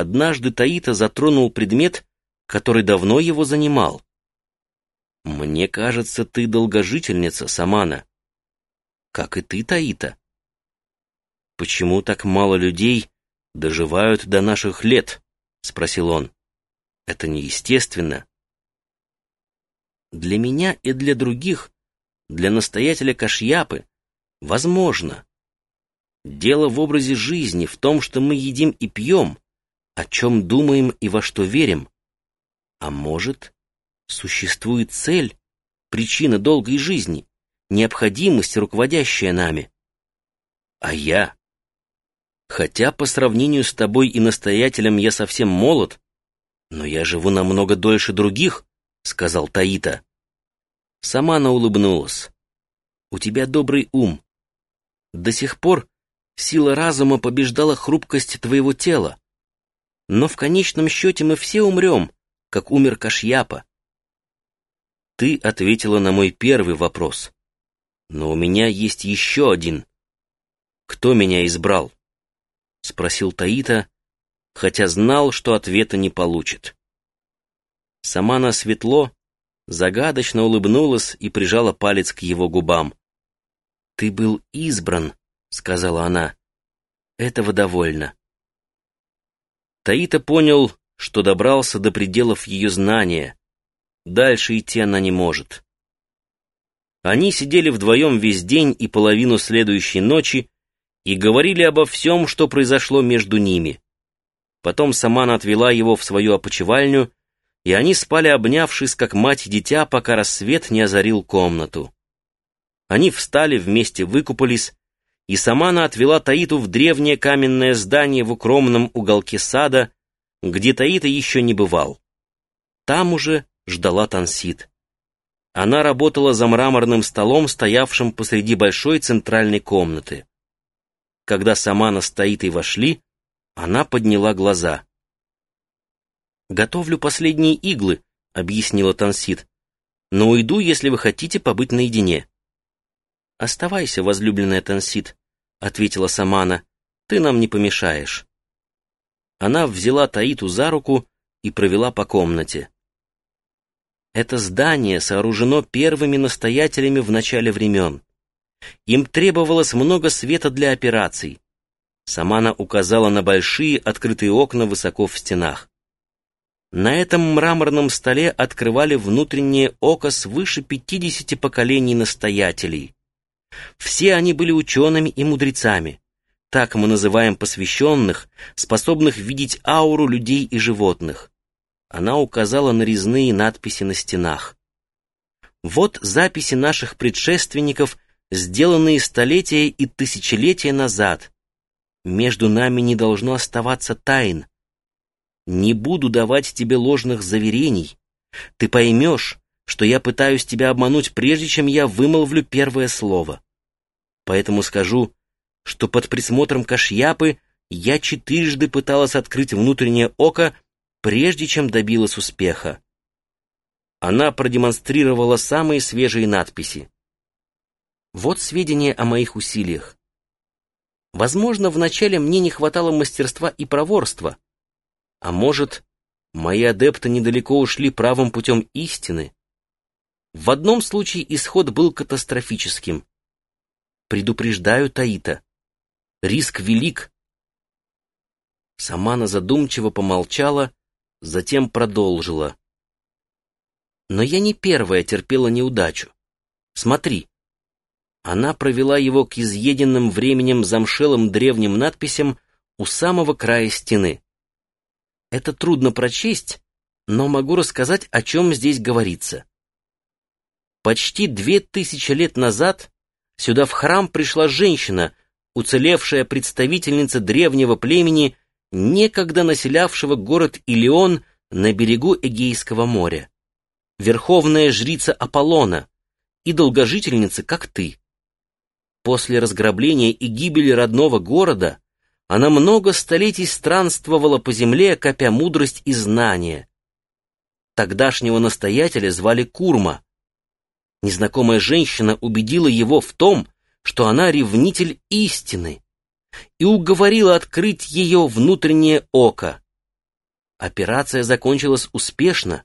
однажды Таита затронул предмет, который давно его занимал. «Мне кажется, ты долгожительница, Самана. Как и ты, Таита. Почему так мало людей доживают до наших лет?» — спросил он. «Это неестественно». Для меня и для других, для настоятеля Кашьяпы, возможно. Дело в образе жизни, в том, что мы едим и пьем, о чем думаем и во что верим. А может, существует цель, причина долгой жизни, необходимость, руководящая нами. А я? Хотя по сравнению с тобой и настоятелем я совсем молод, но я живу намного дольше других, — сказал Таита. Сама она улыбнулась. «У тебя добрый ум. До сих пор сила разума побеждала хрупкость твоего тела. Но в конечном счете мы все умрем, как умер Кашьяпа. Ты ответила на мой первый вопрос. Но у меня есть еще один. Кто меня избрал? Спросил Таита, хотя знал, что ответа не получит. Сама она светло, загадочно улыбнулась и прижала палец к его губам. «Ты был избран», — сказала она. «Этого довольно». Таита понял, что добрался до пределов ее знания. Дальше идти она не может. Они сидели вдвоем весь день и половину следующей ночи и говорили обо всем, что произошло между ними. Потом Самана отвела его в свою опочивальню и они спали, обнявшись, как мать и дитя, пока рассвет не озарил комнату. Они встали, вместе выкупались, и Самана отвела Таиту в древнее каменное здание в укромном уголке сада, где Таита еще не бывал. Там уже ждала Тансит. Она работала за мраморным столом, стоявшим посреди большой центральной комнаты. Когда Самана с Таитой вошли, она подняла глаза — «Готовлю последние иглы», — объяснила Тансит. «Но уйду, если вы хотите побыть наедине». «Оставайся, возлюбленная Тансит», — ответила Самана. «Ты нам не помешаешь». Она взяла Таиту за руку и провела по комнате. Это здание сооружено первыми настоятелями в начале времен. Им требовалось много света для операций. Самана указала на большие открытые окна высоко в стенах. На этом мраморном столе открывали внутреннее око свыше пятидесяти поколений настоятелей. Все они были учеными и мудрецами. Так мы называем посвященных, способных видеть ауру людей и животных. Она указала на резные надписи на стенах. Вот записи наших предшественников, сделанные столетия и тысячелетия назад. Между нами не должно оставаться тайн. Не буду давать тебе ложных заверений. Ты поймешь, что я пытаюсь тебя обмануть, прежде чем я вымолвлю первое слово. Поэтому скажу, что под присмотром Кашьяпы я четырежды пыталась открыть внутреннее око, прежде чем добилась успеха. Она продемонстрировала самые свежие надписи. Вот сведения о моих усилиях. Возможно, вначале мне не хватало мастерства и проворства, а может, мои адепты недалеко ушли правым путем истины? В одном случае исход был катастрофическим. Предупреждаю Таита. Риск велик. Самана задумчиво помолчала, затем продолжила. Но я не первая терпела неудачу. Смотри. Она провела его к изъеденным временем замшелым древним надписям у самого края стены. Это трудно прочесть, но могу рассказать, о чем здесь говорится. Почти две тысячи лет назад сюда в храм пришла женщина, уцелевшая представительница древнего племени, некогда населявшего город Илион на берегу Эгейского моря. Верховная жрица Аполлона и долгожительница, как ты. После разграбления и гибели родного города она много столетий странствовала по земле, копя мудрость и знания. Тогдашнего настоятеля звали Курма. Незнакомая женщина убедила его в том, что она ревнитель истины, и уговорила открыть ее внутреннее око. Операция закончилась успешно,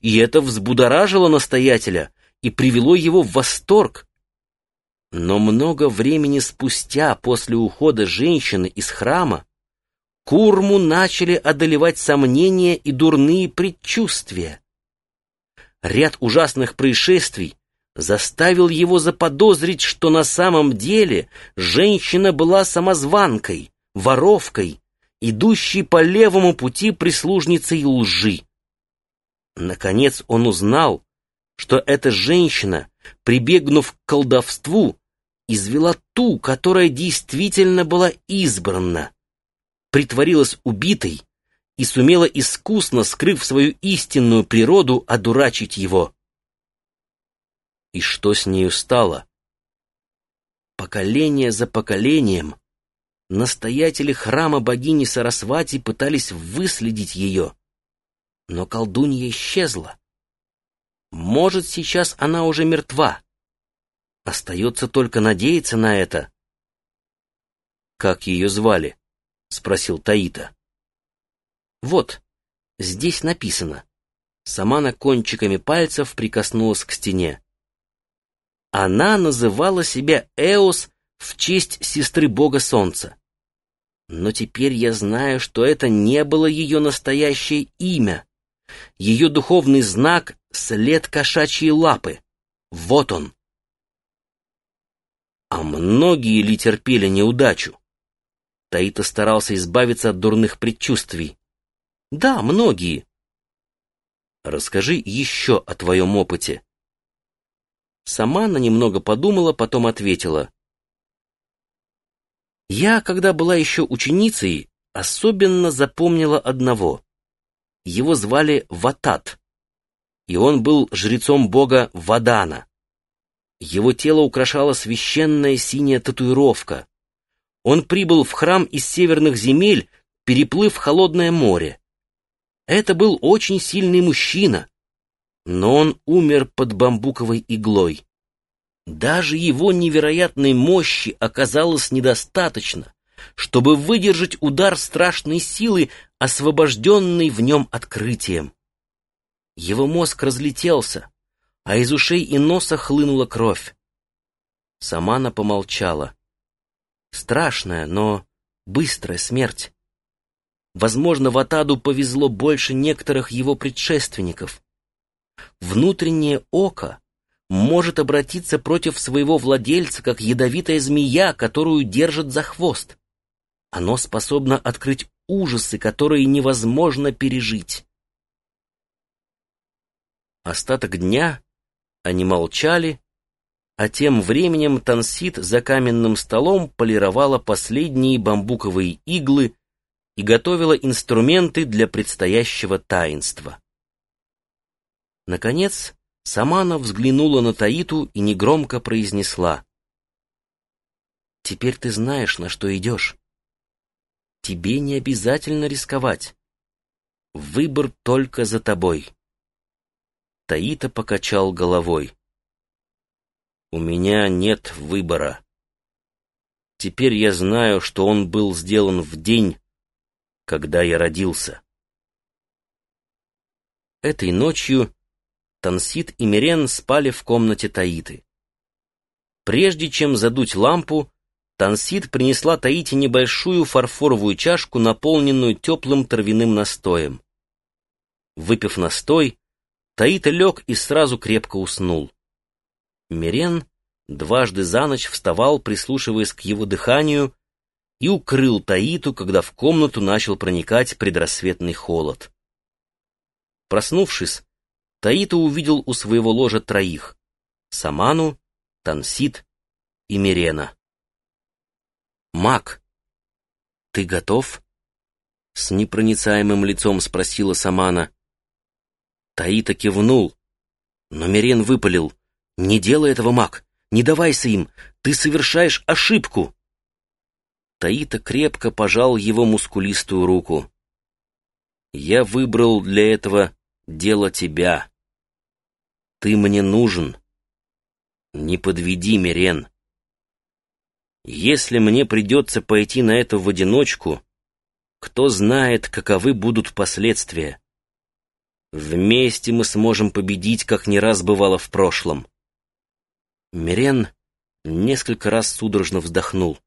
и это взбудоражило настоятеля и привело его в восторг. Но много времени спустя, после ухода женщины из храма, Курму начали одолевать сомнения и дурные предчувствия. Ряд ужасных происшествий заставил его заподозрить, что на самом деле женщина была самозванкой, воровкой, идущей по левому пути прислужницей лжи. Наконец он узнал, что эта женщина, прибегнув к колдовству, извела ту, которая действительно была избрана, притворилась убитой и сумела искусно, скрыв свою истинную природу, одурачить его. И что с нею стало? Поколение за поколением настоятели храма богини Сарасвати пытались выследить ее, но колдунья исчезла. Может, сейчас она уже мертва. Остается только надеяться на это. «Как ее звали?» — спросил Таита. «Вот, здесь написано». Сама кончиками пальцев прикоснулась к стене. Она называла себя Эос в честь сестры бога солнца. Но теперь я знаю, что это не было ее настоящее имя. Ее духовный знак — след кошачьей лапы. Вот он. А многие ли терпели неудачу? Таита старался избавиться от дурных предчувствий. Да, многие. Расскажи еще о твоем опыте. Сама она немного подумала, потом ответила. «Я, когда была еще ученицей, особенно запомнила одного. Его звали Ватат, и он был жрецом бога Вадана. Его тело украшала священная синяя татуировка. Он прибыл в храм из северных земель, переплыв холодное море. Это был очень сильный мужчина, но он умер под бамбуковой иглой. Даже его невероятной мощи оказалось недостаточно, чтобы выдержать удар страшной силы, освобожденной в нем открытием. Его мозг разлетелся, а из ушей и носа хлынула кровь. Самана помолчала. Страшная, но быстрая смерть. Возможно, Ватаду повезло больше некоторых его предшественников. Внутреннее око может обратиться против своего владельца, как ядовитая змея, которую держит за хвост. Оно способно открыть ужасы, которые невозможно пережить. Остаток дня они молчали, а тем временем Тансит за каменным столом полировала последние бамбуковые иглы и готовила инструменты для предстоящего таинства. Наконец, Самана взглянула на Таиту и негромко произнесла. «Теперь ты знаешь, на что идешь. Тебе не обязательно рисковать. Выбор только за тобой». Таита покачал головой. «У меня нет выбора. Теперь я знаю, что он был сделан в день, когда я родился». Этой ночью Тансит и Мирен спали в комнате Таиты. Прежде чем задуть лампу, Тансит принесла Таите небольшую фарфоровую чашку, наполненную теплым травяным настоем. Выпив настой, Таита лег и сразу крепко уснул. Мирен дважды за ночь вставал, прислушиваясь к его дыханию, и укрыл Таиту, когда в комнату начал проникать предрассветный холод. Проснувшись, Таита увидел у своего ложа троих — Саману, Тансит и Мирена. «Мак, ты готов?» — с непроницаемым лицом спросила Самана. Таита кивнул, но Мирен выпалил. «Не делай этого, Мак, не давайся им, ты совершаешь ошибку!» Таита крепко пожал его мускулистую руку. «Я выбрал для этого дело тебя. Ты мне нужен. Не подведи, Мирен. Если мне придется пойти на это в одиночку, Кто знает, каковы будут последствия. Вместе мы сможем победить, как не раз бывало в прошлом. Мирен несколько раз судорожно вздохнул.